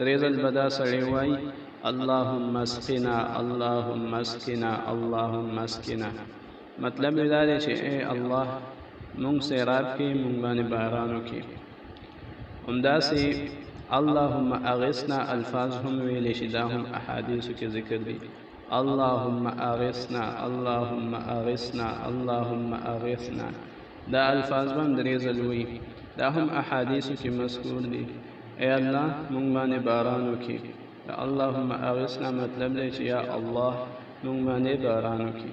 درې ځل به دا سړی وایي اللهم اسقنا اللهم اسقنا اللهم اسقنا مطلب یې دا دی چې اے الله مونږ سیراب کې مونږ باندې باران وکړي همداسې اللهم اغثنا الفاظ هم ویل شي دا هم احادیثو کې ذکر دي اللهم اغثنا اللهم اغثنا اللهم اغثنا دا الفاظ به درې ځل وي دا هم احادیثو کې مذکور دي ای الله مونږ باندې باران وکړي اللهم اغثنا مطلب دی چې یا الله مونږ باندې باران وکړي